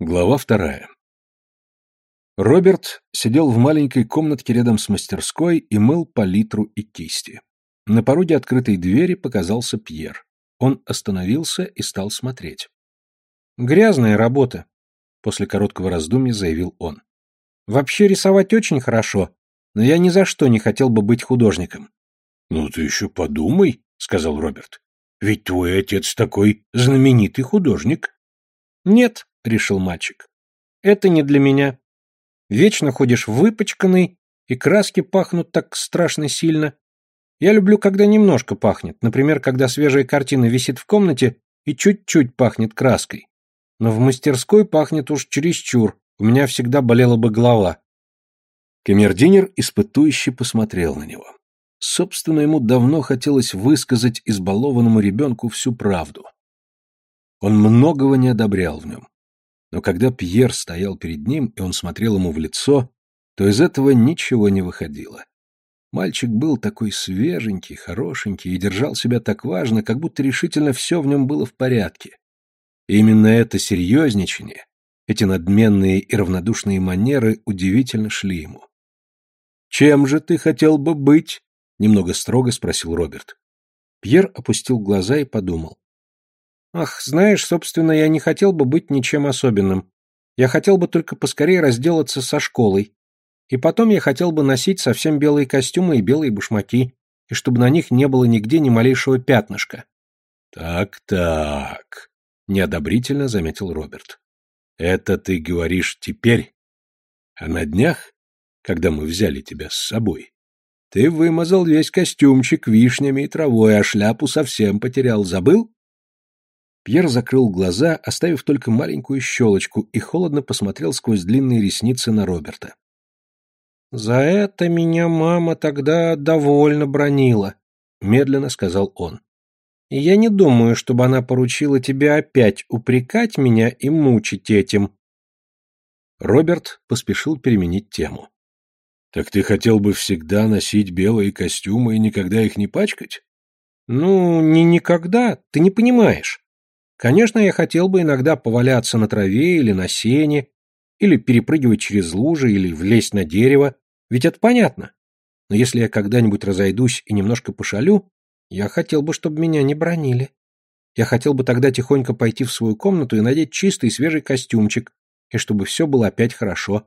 Глава вторая. Роберт сидел в маленькой комнатке рядом с мастерской и мыл палитру и кисти. На пороге открытой двери показался Пьер. Он остановился и стал смотреть. «Грязная работа», — после короткого раздумья заявил он. «Вообще рисовать очень хорошо, но я ни за что не хотел бы быть художником». «Ну ты еще подумай», — сказал Роберт. «Ведь твой отец такой знаменитый художник». «Нет», — решил мальчик. «Это не для меня. Вечно ходишь выпачканный, и краски пахнут так страшно сильно. Я люблю, когда немножко пахнет, например, когда свежая картина висит в комнате и чуть-чуть пахнет краской. Но в мастерской пахнет уж чересчур, у меня всегда болела бы голова». Камердинер испытующе посмотрел на него. Собственно, ему давно хотелось высказать избалованному ребенку всю правду. Он многого не одобрял в нем. Но когда Пьер стоял перед ним, и он смотрел ему в лицо, то из этого ничего не выходило. Мальчик был такой свеженький, хорошенький и держал себя так важно, как будто решительно все в нем было в порядке. И именно это серьезничание, эти надменные и равнодушные манеры удивительно шли ему. «Чем же ты хотел бы быть?» — немного строго спросил Роберт. Пьер опустил глаза и подумал. Ах, знаешь, собственно, я не хотел бы быть ничем особенным. Я хотел бы только поскорее разделаться со школой. И потом я хотел бы носить совсем белые костюмы и белые башмаки, и чтобы на них не было нигде ни малейшего пятнышка. Так-так, неодобрительно заметил Роберт. Это ты говоришь теперь. А на днях, когда мы взяли тебя с собой, ты вымазал весь костюмчик вишнями и травой, а шляпу совсем потерял. Забыл? Пьер закрыл глаза, оставив только маленькую щелочку, и холодно посмотрел сквозь длинные ресницы на Роберта. «За это меня мама тогда довольно бронила», — медленно сказал он. «И я не думаю, чтобы она поручила тебе опять упрекать меня и мучить этим». Роберт поспешил переменить тему. «Так ты хотел бы всегда носить белые костюмы и никогда их не пачкать?» «Ну, не никогда, ты не понимаешь. Конечно, я хотел бы иногда поваляться на траве или на сене, или перепрыгивать через лужи, или влезть на дерево, ведь это понятно. Но если я когда-нибудь разойдусь и немножко пошалю, я хотел бы, чтобы меня не бронили. Я хотел бы тогда тихонько пойти в свою комнату и надеть чистый свежий костюмчик, и чтобы все было опять хорошо.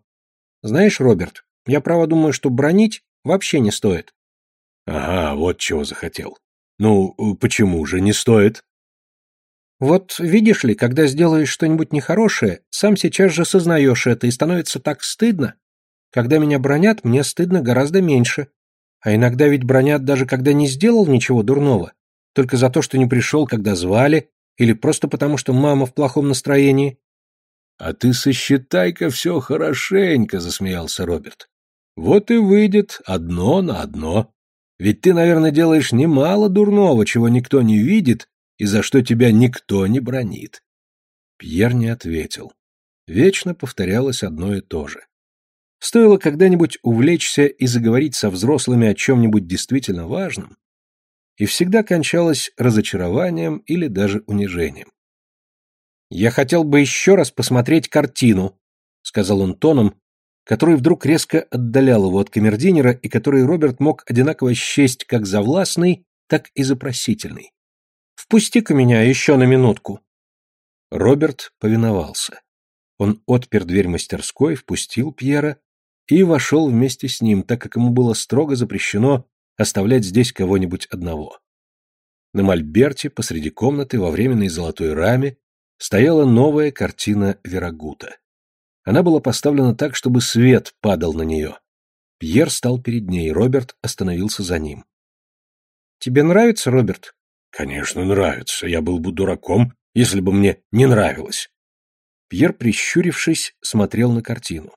Знаешь, Роберт, я право думаю, что бронить вообще не стоит. Ага, вот чего захотел. Ну, почему же не стоит? Вот видишь ли, когда сделаешь что-нибудь нехорошее, сам сейчас же сознаешь это, и становится так стыдно. Когда меня бронят, мне стыдно гораздо меньше. А иногда ведь бронят даже когда не сделал ничего дурного, только за то, что не пришел, когда звали, или просто потому, что мама в плохом настроении. — А ты сосчитай-ка все хорошенько, — засмеялся Роберт. — Вот и выйдет одно на одно. Ведь ты, наверное, делаешь немало дурного, чего никто не видит, и за что тебя никто не бронит. Пьер не ответил. Вечно повторялось одно и то же. Стоило когда-нибудь увлечься и заговорить со взрослыми о чем-нибудь действительно важном, и всегда кончалось разочарованием или даже унижением. «Я хотел бы еще раз посмотреть картину», — сказал он тоном, который вдруг резко отдалял его от камердинера и который Роберт мог одинаково счесть как за властный, так и за просительный. Впусти-ка меня еще на минутку». Роберт повиновался. Он отпер дверь мастерской, впустил Пьера и вошел вместе с ним, так как ему было строго запрещено оставлять здесь кого-нибудь одного. На мольберте посреди комнаты во временной золотой раме стояла новая картина Верагута. Она была поставлена так, чтобы свет падал на нее. Пьер стал перед ней, Роберт остановился за ним. «Тебе нравится, Роберт?» Конечно, нравится. Я был бы дураком, если бы мне не нравилось. Пьер, прищурившись, смотрел на картину.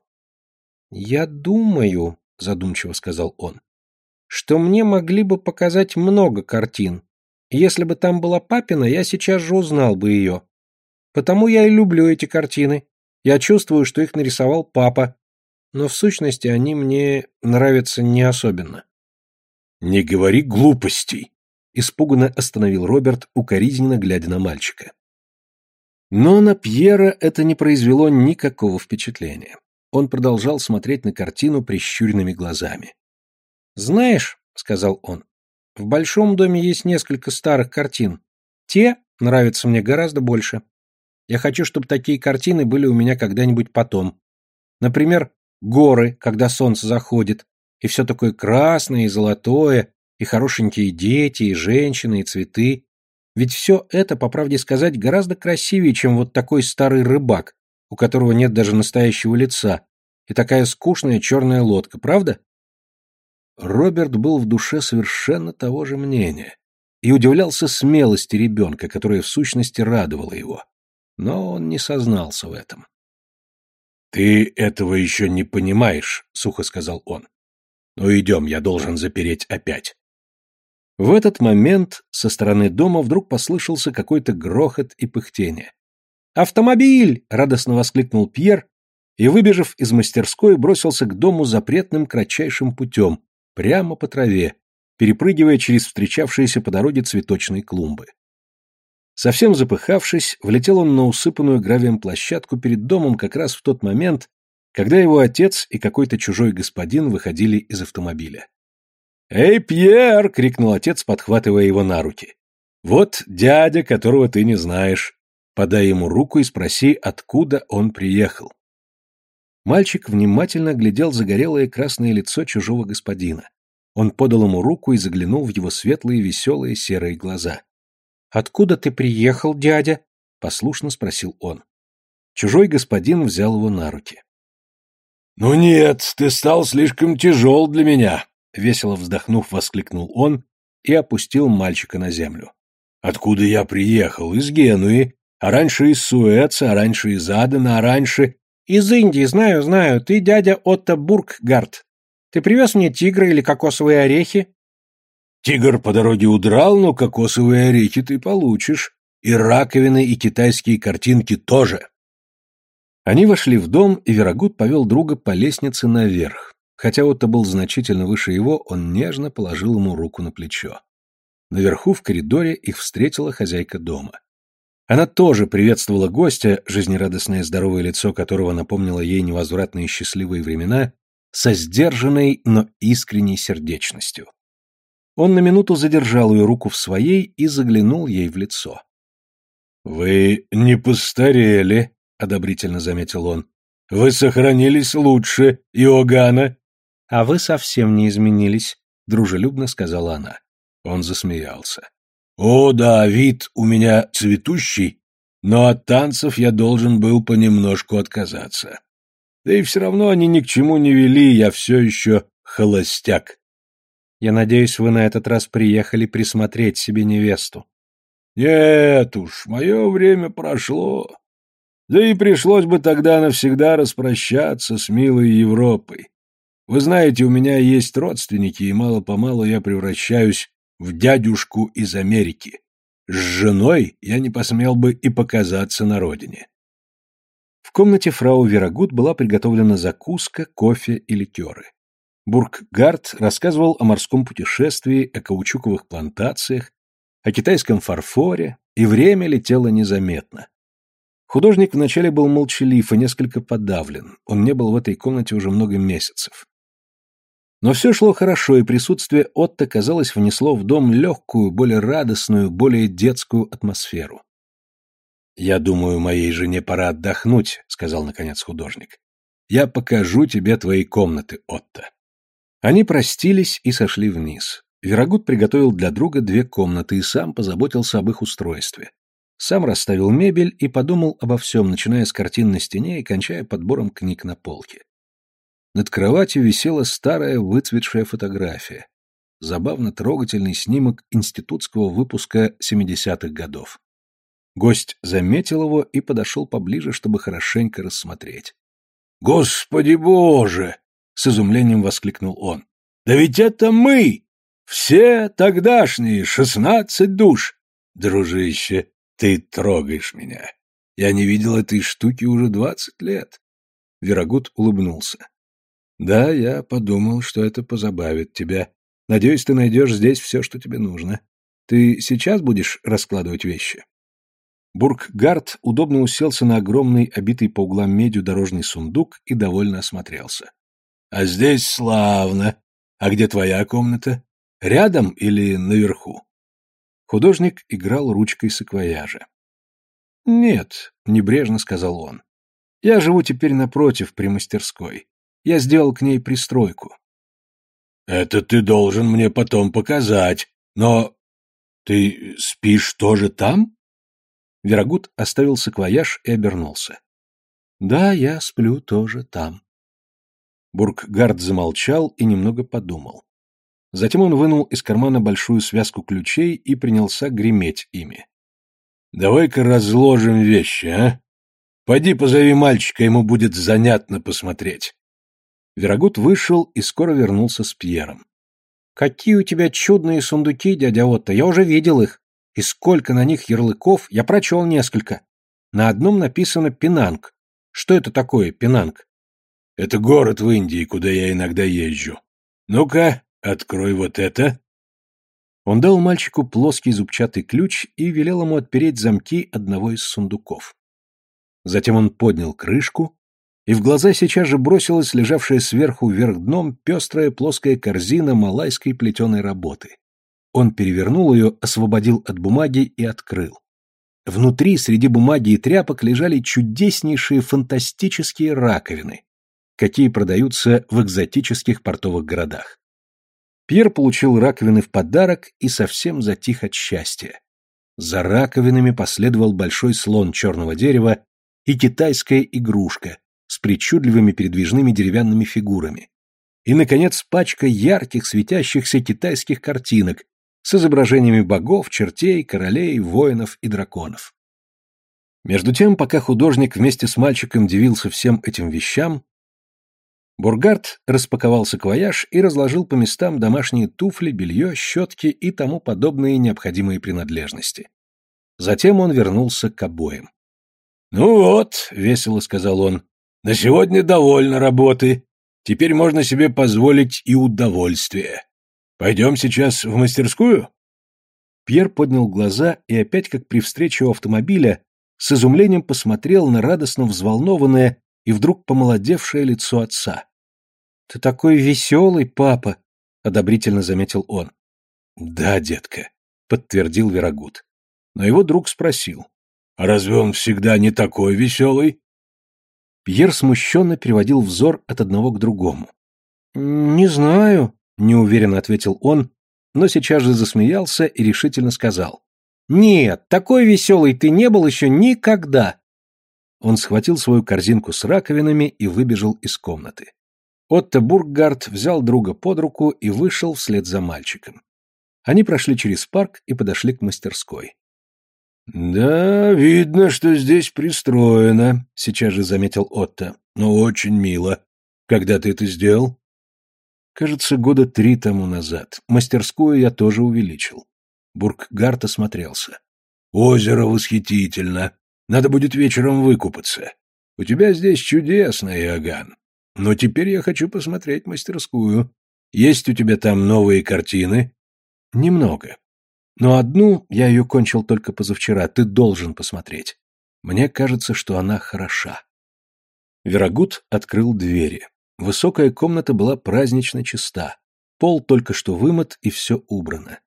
«Я думаю», — задумчиво сказал он, — «что мне могли бы показать много картин. Если бы там была папина, я сейчас же узнал бы ее. Потому я и люблю эти картины. Я чувствую, что их нарисовал папа. Но в сущности они мне нравятся не особенно». «Не говори глупостей», Испуганно остановил Роберт, укоризненно глядя на мальчика. Но на Пьера это не произвело никакого впечатления. Он продолжал смотреть на картину прищуренными глазами. «Знаешь», — сказал он, — «в большом доме есть несколько старых картин. Те нравятся мне гораздо больше. Я хочу, чтобы такие картины были у меня когда-нибудь потом. Например, горы, когда солнце заходит, и все такое красное и золотое, и хорошенькие дети, и женщины, и цветы. Ведь все это, по правде сказать, гораздо красивее, чем вот такой старый рыбак, у которого нет даже настоящего лица, и такая скучная черная лодка, правда? Роберт был в душе совершенно того же мнения и удивлялся смелости ребенка, которая в сущности радовала его. Но он не сознался в этом. «Ты этого еще не понимаешь», — сухо сказал он. «Ну идем, я должен запереть опять». В этот момент со стороны дома вдруг послышался какой-то грохот и пыхтение. «Автомобиль!» — радостно воскликнул Пьер и, выбежав из мастерской, бросился к дому запретным кратчайшим путем, прямо по траве, перепрыгивая через встречавшиеся по дороге цветочные клумбы. Совсем запыхавшись, влетел он на усыпанную гравием площадку перед домом как раз в тот момент, когда его отец и какой-то чужой господин выходили из автомобиля. «Эй, Пьер!» — крикнул отец, подхватывая его на руки. «Вот дядя, которого ты не знаешь. Подай ему руку и спроси, откуда он приехал». Мальчик внимательно глядел загорелое красное лицо чужого господина. Он подал ему руку и заглянул в его светлые веселые серые глаза. «Откуда ты приехал, дядя?» — послушно спросил он. Чужой господин взял его на руки. «Ну нет, ты стал слишком тяжел для меня», Весело вздохнув, воскликнул он и опустил мальчика на землю. «Откуда я приехал? Из Генуи. А раньше из Суэца, а раньше из Адена, а раньше...» «Из Индии, знаю, знаю. Ты дядя Отто Бурггард. Ты привез мне тигра или кокосовые орехи?» «Тигр по дороге удрал, но кокосовые орехи ты получишь. И раковины, и китайские картинки тоже». Они вошли в дом, и Верогуд повел друга по лестнице наверх, Хотя Отто был значительно выше его, он нежно положил ему руку на плечо. Наверху в коридоре их встретила хозяйка дома. Она тоже приветствовала гостя, жизнерадостное здоровое лицо которого напомнило ей невозвратные счастливые времена, со сдержанной, но искренней сердечностью. Он на минуту задержал ее руку в своей и заглянул ей в лицо. «Вы не постарели», — одобрительно заметил он. «Вы сохранились лучше, Иоганна». «А вы совсем не изменились», — дружелюбно сказала она. Он засмеялся. «О, да, вид у меня цветущий, но от танцев я должен был понемножку отказаться. Да и все равно они ни к чему не вели, я все еще холостяк». «Я надеюсь, вы на этот раз приехали присмотреть себе невесту». «Нет уж, мое время прошло. Да и пришлось бы тогда навсегда распрощаться с милой Европой. Вы знаете, у меня есть родственники, и мало-помалу я превращаюсь в дядюшку из Америки. С женой я не посмел бы и показаться на родине. В комнате фрау Верагут была приготовлена закуска, кофе и ликеры. Бурггард рассказывал о морском путешествии, о каучуковых плантациях, о китайском фарфоре, и время летело незаметно. Художник вначале был молчалив и несколько подавлен, он не был в этой комнате уже много месяцев. Но все шло хорошо, и присутствие Отто, казалось, внесло в дом легкую, более радостную, более детскую атмосферу. «Я думаю, моей жене пора отдохнуть», — сказал, наконец, художник. «Я покажу тебе твои комнаты, Отто». Они простились и сошли вниз. Верогуд приготовил для друга две комнаты и сам позаботился об их устройстве. Сам расставил мебель и подумал обо всем, начиная с картин на стене и кончая подбором книг на полке. Над кроватью висела старая выцветшая фотография. Забавно трогательный снимок институтского выпуска 70-х годов. Гость заметил его и подошел поближе, чтобы хорошенько рассмотреть. «Господи Боже!» — с изумлением воскликнул он. «Да ведь это мы! Все тогдашние, шестнадцать душ! Дружище, ты трогаешь меня. Я не видел этой штуки уже двадцать лет». Верогуд улыбнулся. Да, я подумал, что это позабавит тебя. Надеюсь, ты найдешь здесь все, что тебе нужно. Ты сейчас будешь раскладывать вещи? Бурггард удобно уселся на огромный, обитый по углам медью дорожный сундук и довольно осмотрелся. — А здесь славно. А где твоя комната? Рядом или наверху? Художник играл ручкой саквояжа. — Нет, — небрежно сказал он. — Я живу теперь напротив, при мастерской. Я сделал к ней пристройку. — Это ты должен мне потом показать. Но ты спишь тоже там? Верагут оставил саквояж и обернулся. Да, я сплю тоже там. Бурггард замолчал и немного подумал. Затем он вынул из кармана большую связку ключей и принялся греметь ими. «Давай-ка разложим вещи, а? Пойди позови мальчика, ему будет занятно посмотреть». Верагут вышел и скоро вернулся с Пьером. «Какие у тебя чудные сундуки, дядя Отто, я уже видел их. И сколько на них ярлыков, я прочел несколько. На одном написано «Пенанг». Что это такое, Пенанг? Это город в Индии, куда я иногда езжу. Ну-ка, открой вот это. Он дал мальчику плоский зубчатый ключ и велел ему отпереть замки одного из сундуков. Затем он поднял крышку, и в глаза сейчас же бросилась лежавшая сверху вверх дном пестрая плоская корзина малайской плетеной работы. Он перевернул ее, освободил от бумаги и открыл. Внутри, среди бумаги и тряпок, лежали чудеснейшие фантастические раковины, какие продаются в экзотических портовых городах. Пьер получил раковины в подарок и совсем затих от счастья. За раковинами последовал большой слон черного дерева и китайская игрушка причудливыми передвижными деревянными фигурами. И, наконец, пачка ярких светящихся китайских картинок с изображениями богов, чертей, королей, воинов и драконов. Между тем, пока художник вместе с мальчиком дивился всем этим вещам, Бургард распаковал саквояж и разложил по местам домашние туфли, белье, щетки и тому подобные необходимые принадлежности. Затем он вернулся к обоим. «Ну вот», — весело сказал он, — «на сегодня довольно работы. Теперь можно себе позволить и удовольствие. Пойдем сейчас в мастерскую?» Пьер поднял глаза и опять, как при встрече у автомобиля, с изумлением посмотрел на радостно взволнованное и вдруг помолодевшее лицо отца. «Ты такой веселый, папа!» — одобрительно заметил он. «Да, детка», — подтвердил Верагут. Но его друг спросил. «А разве он всегда не такой веселый?» Пьер смущенно переводил взор от одного к другому. «Не знаю», неуверенно ответил он, но сейчас же засмеялся и решительно сказал. «Нет, такой веселый ты не был еще никогда!» Он схватил свою корзинку с раковинами и выбежал из комнаты. Отто Бурггард взял друга под руку и вышел вслед за мальчиком. Они прошли через парк и подошли к мастерской. «Да, видно, что здесь пристроено», — сейчас же заметил Отто. «Но очень мило. Когда ты это сделал?» Кажется, года три тому назад. Мастерскую я тоже увеличил. Бурггарт осмотрелся. Озеро восхитительно. Надо будет вечером выкупаться. У тебя здесь чудесно, Иоганн. Но теперь я хочу посмотреть мастерскую. Есть у тебя там новые картины? Немного. Но одну, я ее кончил только позавчера, ты должен посмотреть. Мне кажется, что она хороша. Верагут открыл двери. Высокая комната была празднично чиста. Пол только что вымыт и все убрано.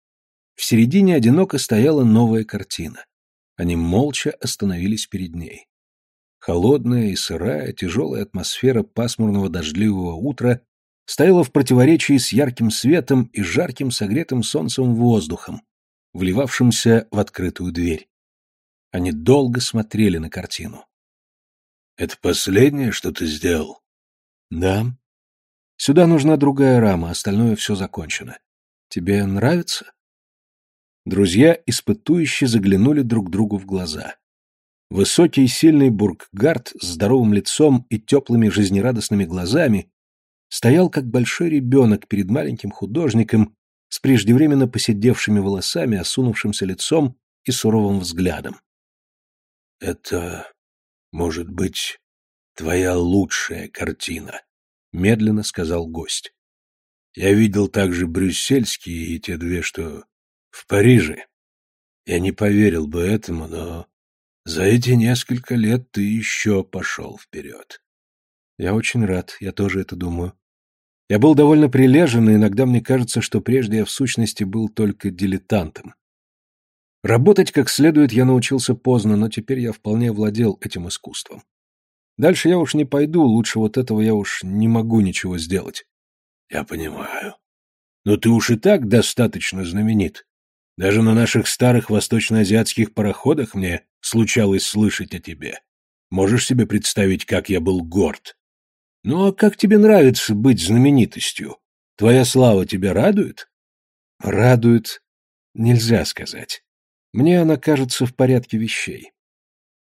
В середине одиноко стояла новая картина. Они молча остановились перед ней. Холодная и сырая, тяжелая атмосфера пасмурного дождливого утра стояла в противоречии с ярким светом и жарким согретым солнцем воздухом, вливавшимся в открытую дверь. Они долго смотрели на картину. «Это последнее, что ты сделал?» Да. Сюда нужна другая рама, остальное все закончено. Тебе нравится? Друзья испытующе заглянули друг другу в глаза. Высокий и сильный Бурггард с здоровым лицом и теплыми жизнерадостными глазами стоял как большой ребенок перед маленьким художником с преждевременно поседевшими волосами, осунувшимся лицом и суровым взглядом. «Это, может быть, твоя лучшая картина», — медленно сказал гость. «Я видел также брюссельские и те две, что в Париже. Я не поверил бы этому, но За эти несколько лет ты еще пошел вперед. Я очень рад, я тоже это думаю. Я был довольно прилежен, и иногда мне кажется, что прежде я в сущности был только дилетантом. Работать как следует я научился поздно, но теперь я вполне владел этим искусством. Дальше я уж не пойду, лучше вот этого я уж не могу ничего сделать. Я понимаю. Но ты уж и так достаточно знаменит. Даже на наших старых восточноазиатских пароходах мне случалось слышать о тебе. Можешь себе представить, как я был горд? Ну а как тебе нравится быть знаменитостью? Твоя слава тебя радует? Радует. Нельзя сказать. Мне она кажется в порядке вещей.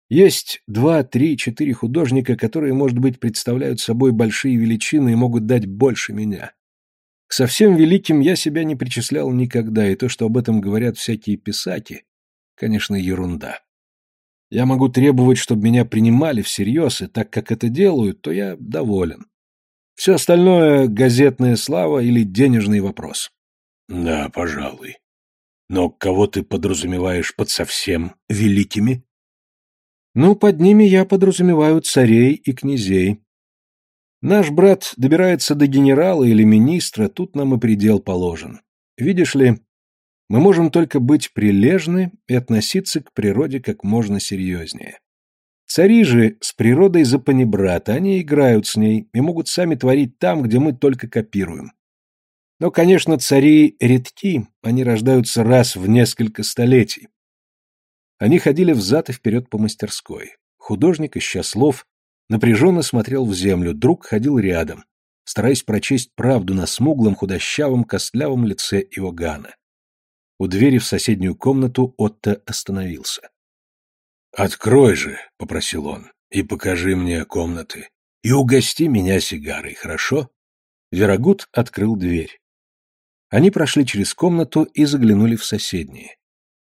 Есть два, три, четыре художника, которые, может быть, представляют собой большие величины и могут дать больше меня. К совсем великим я себя не причислял никогда, и то, что об этом говорят всякие писаки, конечно, ерунда. Я могу требовать, чтобы меня принимали всерьез, и так как это делают, то я доволен. Все остальное — газетная слава или денежный вопрос. Да, пожалуй. Но кого ты подразумеваешь под совсем великими? Ну, под ними я подразумеваю царей и князей. Наш брат добирается до генерала или министра, тут нам и предел положен. Видишь ли, мы можем только быть прилежны и относиться к природе как можно серьезнее. Цари же с природой за панибрата, они играют с ней и могут сами творить там, где мы только копируем. Но, конечно, цари редки, они рождаются раз в несколько столетий. Они ходили взад и вперед по мастерской. Художник, ища слов, напряженно смотрел в землю, друг ходил рядом, стараясь прочесть правду на смуглом, худощавом, костлявом лице Иоганна. У двери в соседнюю комнату Отто остановился. «Открой же», — попросил он, — «и покажи мне комнаты. И угости меня сигарой, хорошо?» Верагут открыл дверь. Они прошли через комнату и заглянули в соседние.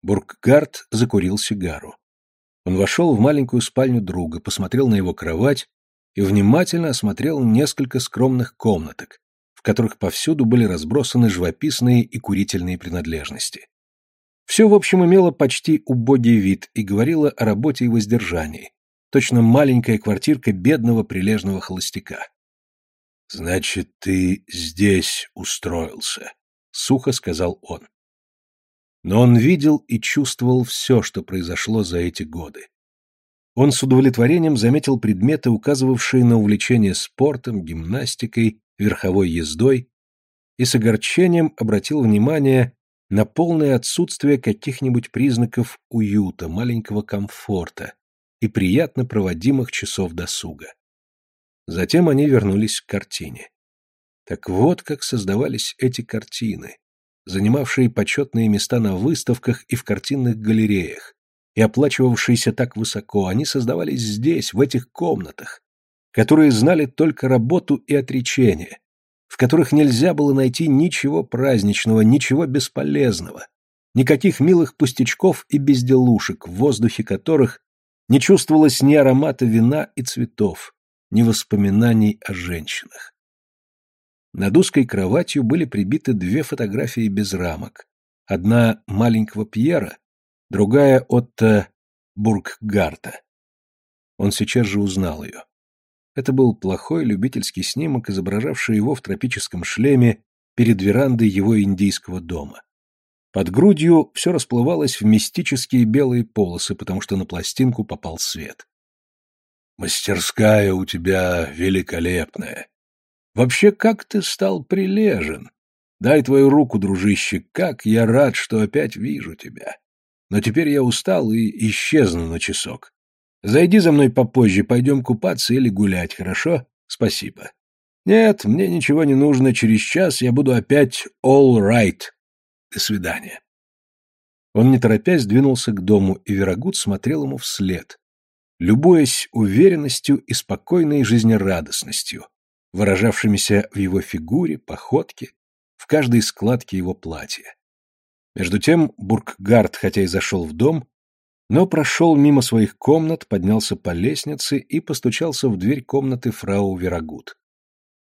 Бурггард закурил сигару. Он вошел в маленькую спальню друга, посмотрел на его кровать и внимательно осмотрел несколько скромных комнаток, в которых повсюду были разбросаны живописные и курительные принадлежности. Все, в общем, имело почти убогий вид и говорило о работе и воздержании, точно маленькая квартирка бедного прилежного холостяка. «Значит, ты здесь устроился», — сухо сказал он но он видел и чувствовал все, что произошло за эти годы. Он с удовлетворением заметил предметы, указывавшие на увлечение спортом, гимнастикой, верховой ездой, и с огорчением обратил внимание на полное отсутствие каких-нибудь признаков уюта, маленького комфорта и приятно проводимых часов досуга. Затем они вернулись к картине. Так вот как создавались эти картины, занимавшие почетные места на выставках и в картинных галереях, и оплачивавшиеся так высоко, они создавались здесь, в этих комнатах, которые знали только работу и отречение, в которых нельзя было найти ничего праздничного, ничего бесполезного, никаких милых пустячков и безделушек, в воздухе которых не чувствовалось ни аромата вина и цветов, ни воспоминаний о женщинах. Над узкой кроватью были прибиты две фотографии без рамок. Одна маленького Пьера, другая Отто Бурггарта. Он сейчас же узнал ее. Это был плохой любительский снимок, изображавший его в тропическом шлеме перед верандой его индийского дома. Под грудью все расплывалось в мистические белые полосы, потому что на пластинку попал свет. «Мастерская у тебя великолепная», Вообще, как ты стал прилежен? Дай твою руку, дружище, как я рад, что опять вижу тебя. Но теперь я устал и исчезну на часок. Зайди за мной попозже, пойдем купаться или гулять, хорошо? Спасибо. Нет, мне ничего не нужно, через час я буду опять all right. До свидания. Он, не торопясь, двинулся к дому, и Верагут смотрел ему вслед, любуясь уверенностью и спокойной жизнерадостностью, выражавшимися в его фигуре, походке, в каждой складке его платья. Между тем Бурггард, хотя и зашел в дом, но прошел мимо своих комнат, поднялся по лестнице и постучался в дверь комнаты фрау Верагут.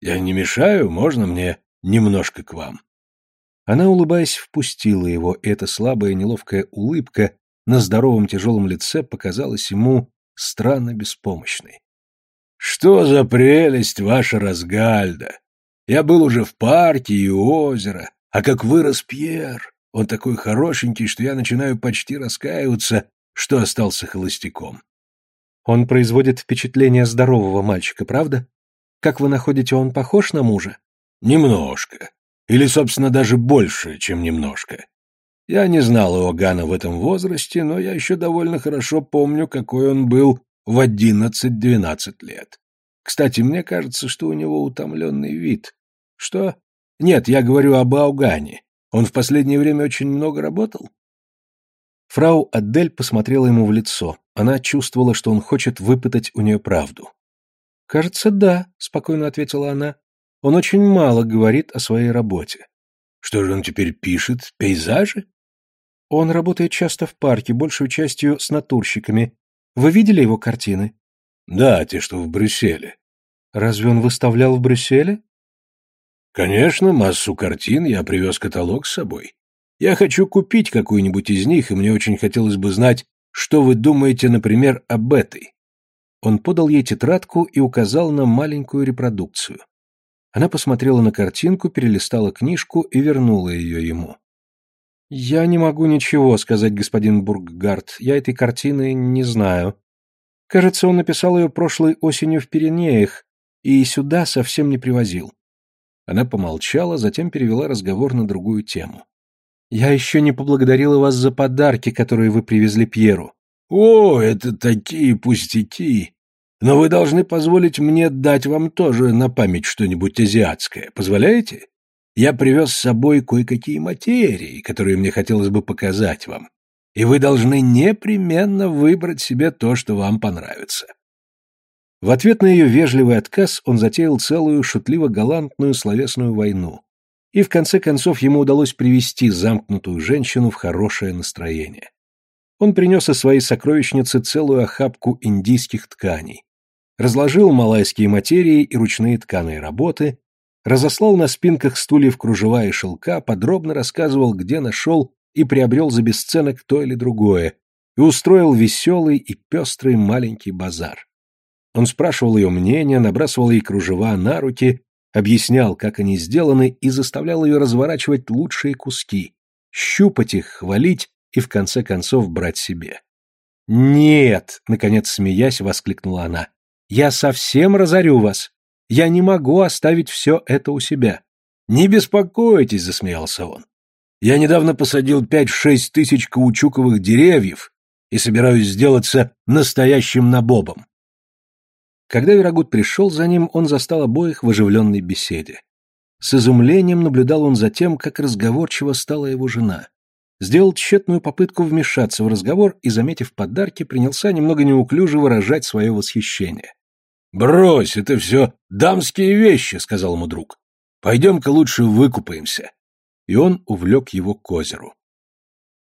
«Я не мешаю, можно мне немножко к вам?» Она, улыбаясь, впустила его, и эта слабая неловкая улыбка на здоровом тяжелом лице показалась ему странно беспомощной. «Что за прелесть ваша Разгальда! Я был уже в парке и у озера, а как вырос Пьер! Он такой хорошенький, что я начинаю почти раскаиваться, что остался холостяком». «Он производит впечатление здорового мальчика, правда? Как вы находите, он похож на мужа?» «Немножко. Или, собственно, даже больше, чем немножко. Я не знал Иоганна в этом возрасте, но я еще довольно хорошо помню, какой он был в одиннадцать-двенадцать лет. Кстати, мне кажется, что у него утомленный вид. Что? Нет, я говорю об Аугане. Он в последнее время очень много работал? Фрау Адель посмотрела ему в лицо. Она чувствовала, что он хочет выпытать у нее правду. «Кажется, да», — спокойно ответила она. «Он очень мало говорит о своей работе». «Что же он теперь пишет? Пейзажи?» «Он работает часто в парке, большую частью с натурщиками. Вы видели его картины?» «Да, те, что в Брюсселе». «Разве он выставлял в Брюсселе?» «Конечно, массу картин, я привез каталог с собой. Я хочу купить какую-нибудь из них, и мне очень хотелось бы знать, что вы думаете, например, об этой». Он подал ей тетрадку и указал на маленькую репродукцию. Она посмотрела на картинку, перелистала книжку и вернула ее ему. «Я не могу ничего сказать, господин Бурггард. Я этой картины не знаю. Кажется, он написал ее прошлой осенью в Пиренеях и сюда совсем не привозил». Она помолчала, затем перевела разговор на другую тему. «Я еще не поблагодарила вас за подарки, которые вы привезли Пьеру». «О, это такие пустяки! Но вы должны позволить мне дать вам тоже на память что-нибудь азиатское. Позволяете?» Я привез с собой кое-какие материи, которые мне хотелось бы показать вам, и вы должны непременно выбрать себе то, что вам понравится». В ответ на ее вежливый отказ он затеял целую шутливо-галантную словесную войну, и в конце концов ему удалось привести замкнутую женщину в хорошее настроение. Он принес из своей сокровищницы целую охапку индийских тканей, разложил малайские материи и ручные тканые работы, разослал на спинках стульев кружева и шелка, подробно рассказывал, где нашел и приобрел за бесценок то или другое, и устроил веселый и пестрый маленький базар. Он спрашивал ее мнение, набрасывал ей кружева на руки, объяснял, как они сделаны, и заставлял ее разворачивать лучшие куски, щупать их, хвалить и в конце концов брать себе. «Нет!» — наконец смеясь, воскликнула она. «Я совсем разорю вас. Я не могу оставить все это у себя. Не беспокойтесь, засмеялся он. Я недавно посадил пять-шесть тысяч каучуковых деревьев и собираюсь сделаться настоящим набобом. Когда Верагут пришел за ним, он застал обоих в оживленной беседе. С изумлением наблюдал он за тем, как разговорчиво стала его жена. Сделал тщетную попытку вмешаться в разговор и, заметив подарки, принялся немного неуклюже выражать свое восхищение. «Брось, это все дамские вещи», — сказал ему друг. «Пойдем-ка лучше выкупаемся». И он увлек его к озеру.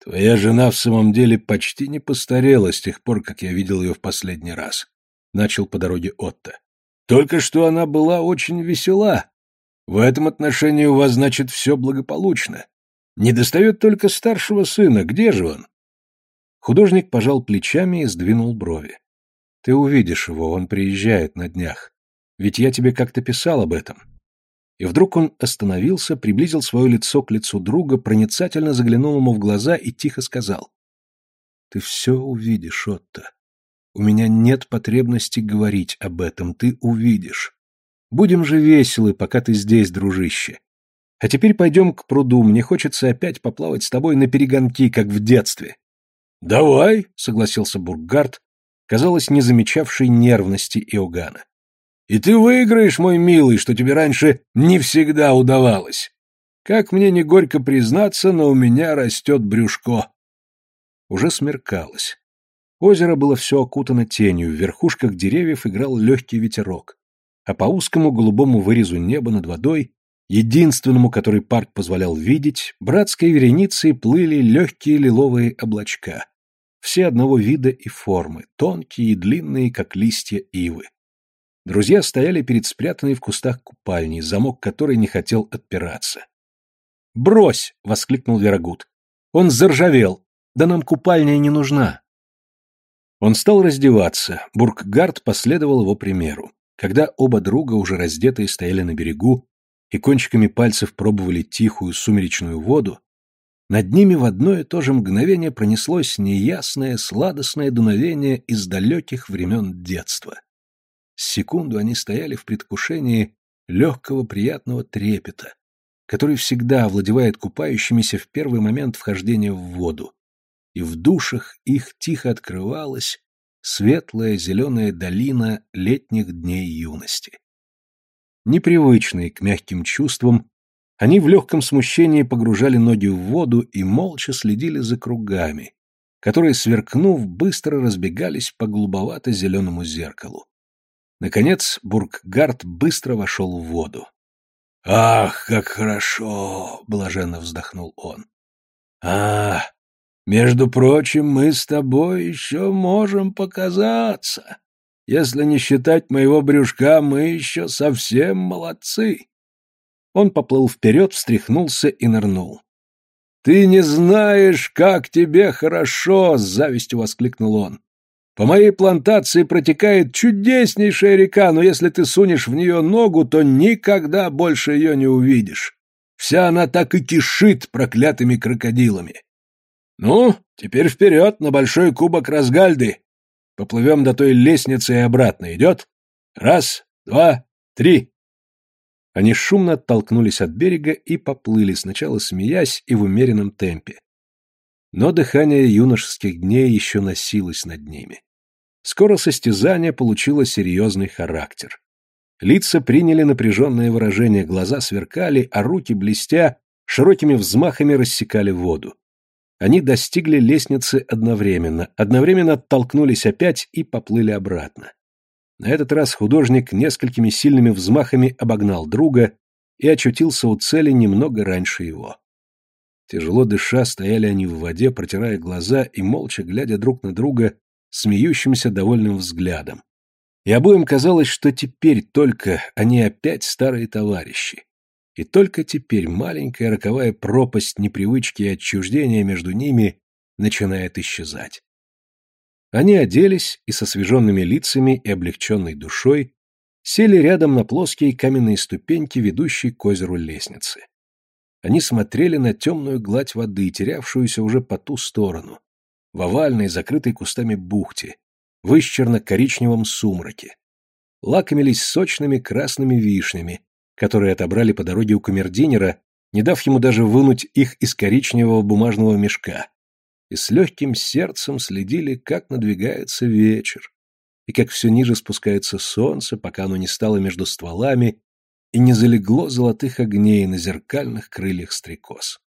«Твоя жена в самом деле почти не постарела с тех пор, как я видел ее в последний раз», — начал по дороге Отто. «Только что она была очень весела. В этом отношении у вас, значит, все благополучно. Не достает только старшего сына. Где же он?» Художник пожал плечами и сдвинул брови. Ты увидишь его, он приезжает на днях. Ведь я тебе как-то писал об этом. И вдруг он остановился, приблизил свое лицо к лицу друга, проницательно заглянул ему в глаза и тихо сказал. Ты все увидишь, Отто. У меня нет потребности говорить об этом, ты увидишь. Будем же веселы, пока ты здесь, дружище. А теперь пойдем к пруду, мне хочется опять поплавать с тобой на перегонки, как в детстве. «Давай», — согласился Бургард, казалось, не замечавший нервности Иоганна. «И ты выиграешь, мой милый, что тебе раньше не всегда удавалось. Как мне не горько признаться, но у меня растет брюшко». Уже смеркалось. Озеро было все окутано тенью, в верхушках деревьев играл легкий ветерок, а по узкому голубому вырезу неба над водой, единственному, который парк позволял видеть, братской вереницей плыли легкие лиловые облачка все одного вида и формы, тонкие и длинные, как листья ивы. Друзья стояли перед спрятанной в кустах купальней, замок которой не хотел отпираться. «Брось!» — воскликнул Верагут. «Он заржавел! Да нам купальня не нужна. Он стал раздеваться, Бурггард последовал его примеру. Когда оба друга, уже раздетые, стояли на берегу и кончиками пальцев пробовали тихую сумеречную воду, над ними в одно и то же мгновение пронеслось неясное, сладостное дуновение из далеких времен детства. Секунду они стояли в предвкушении легкого приятного трепета, который всегда овладевает купающимися в первый момент вхождения в воду, и в душах их тихо открывалась светлая зеленая долина летних дней юности. Непривычные к мягким чувствам, они в легком смущении погружали ноги в воду и молча следили за кругами, которые, сверкнув, быстро разбегались по голубовато-зеленому зеркалу. Наконец Бурггард быстро вошел в воду. «Ах, как хорошо!» — блаженно вздохнул он. «А, между прочим, мы с тобой еще можем показаться. Если не считать моего брюшка, мы еще совсем молодцы. Он поплыл вперед, встряхнулся и нырнул. «Ты не знаешь, как тебе хорошо!» — с завистью воскликнул он. «По моей плантации протекает чудеснейшая река, но если ты сунешь в нее ногу, то никогда больше ее не увидишь. Вся она так и кишит проклятыми крокодилами. Ну, теперь вперед на большой кубок Разгальды. Поплывем до той лестницы и обратно. Идет? Раз, два, три. Они шумно оттолкнулись от берега и поплыли, сначала смеясь и в умеренном темпе. Но дыхание юношеских дней еще носилось над ними. Скоро состязание получило серьезный характер. Лица приняли напряженное выражение, глаза сверкали, а руки, блестя, широкими взмахами рассекали воду. Они достигли лестницы одновременно, одновременно оттолкнулись опять и поплыли обратно. На этот раз художник несколькими сильными взмахами обогнал друга и очутился у цели немного раньше его. Тяжело дыша, стояли они в воде, протирая глаза и молча глядя друг на друга смеющимся довольным взглядом. И обоим казалось, что теперь только они опять старые товарищи. И только теперь маленькая роковая пропасть непривычки и отчуждения между ними начинает исчезать. Они оделись и со свеженными лицами и облегченной душой сели рядом на плоские каменные ступеньки, ведущие к озеру лестницы. Они смотрели на темную гладь воды, терявшуюся уже по ту сторону, в овальной, закрытой кустами бухте, в исчерно-коричневом сумраке. Лакомились сочными красными вишнями, которые отобрали по дороге у камердинера, не дав ему даже вынуть их из коричневого бумажного мешка, и с легким сердцем следили, как надвигается вечер, и как все ниже спускается солнце, пока оно не стало между стволами и не залегло золотых огней на зеркальных крыльях стрекоз.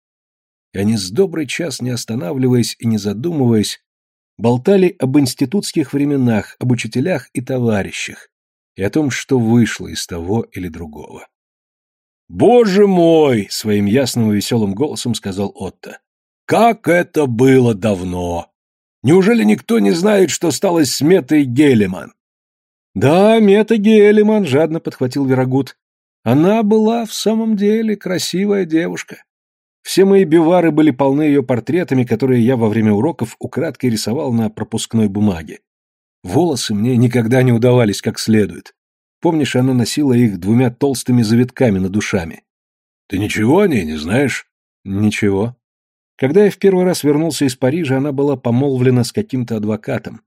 И они с добрый час, не останавливаясь и не задумываясь, болтали об институтских временах, об учителях и товарищах, и о том, что вышло из того или другого. «Боже мой!» — своим ясным и веселым голосом сказал Отто. «Как это было давно! Неужели никто не знает, что стало с Метой Гелеман?» «Да, Мета Гелеман», — жадно подхватил Верогуд. «Она была в самом деле красивая девушка. Все мои бивары были полны ее портретами, которые я во время уроков украдкой рисовал на пропускной бумаге. Волосы мне никогда не удавались как следует. Помнишь, она носила их двумя толстыми завитками над душами? Ты ничего о ней не знаешь? Ничего. Когда я в первый раз вернулся из Парижа, она была помолвлена с каким-то адвокатом.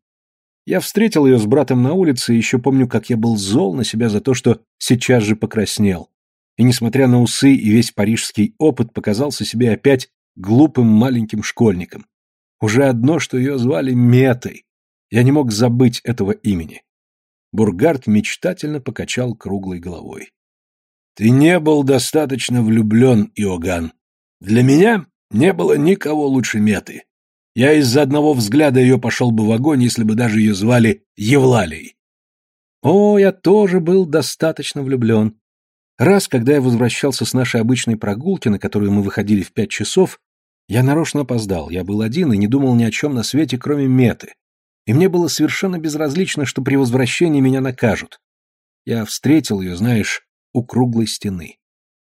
Я встретил ее с братом на улице, и еще помню, как я был зол на себя за то, что сейчас же покраснел. И, несмотря на усы и весь парижский опыт, показался себе опять глупым маленьким школьником. Уже одно, что ее звали Метой. Я не мог забыть этого имени. Бургард мечтательно покачал круглой головой. «Ты не был достаточно влюблен, Иоганн. Для меня не было никого лучше Меты. Я из-за одного взгляда ее пошел бы в огонь, если бы даже ее звали Евлалией». «О, я тоже был достаточно влюблен. Раз, когда я возвращался с нашей обычной прогулки, на которую мы выходили в пять часов, я нарочно опоздал. Я был один и не думал ни о чем на свете, кроме Меты и мне было совершенно безразлично, что при возвращении меня накажут. Я встретил ее, знаешь, у круглой стены.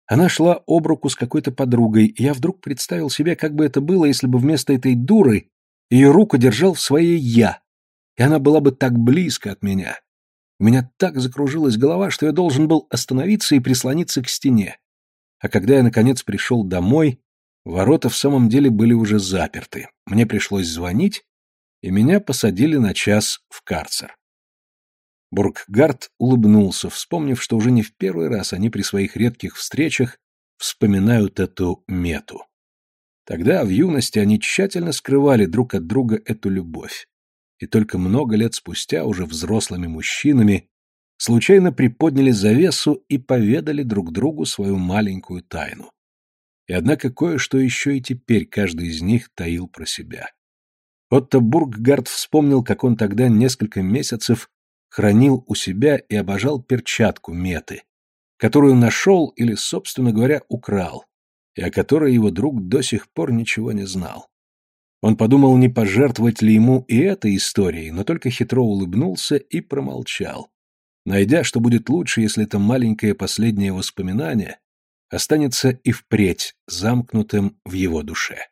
Она шла об руку с какой-то подругой, и я вдруг представил себе, как бы это было, если бы вместо этой дуры Ее руку держал в своей «я», и она была бы так близко от меня. У меня так закружилась голова, что я должен был остановиться и прислониться к стене. А когда я, наконец, пришел домой, ворота в самом деле были уже заперты. Мне пришлось звонить, и меня посадили на час в карцер. Бурггард улыбнулся, вспомнив, что уже не в первый раз они при своих редких встречах вспоминают эту мету. Тогда, в юности, они тщательно скрывали друг от друга эту любовь и только много лет спустя, уже взрослыми мужчинами, случайно приподняли завесу и поведали друг другу свою маленькую тайну. И однако кое-что еще и теперь каждый из них таил про себя. Отто Бурггард вспомнил, как он тогда несколько месяцев хранил у себя и обожал перчатку меты, которую нашел или, собственно говоря, украл, и о которой его друг до сих пор ничего не знал. Он подумал, не пожертвовать ли ему и этой историей, но только хитро улыбнулся и промолчал, найдя, что будет лучше, если это маленькое последнее воспоминание останется и впредь замкнутым в его душе.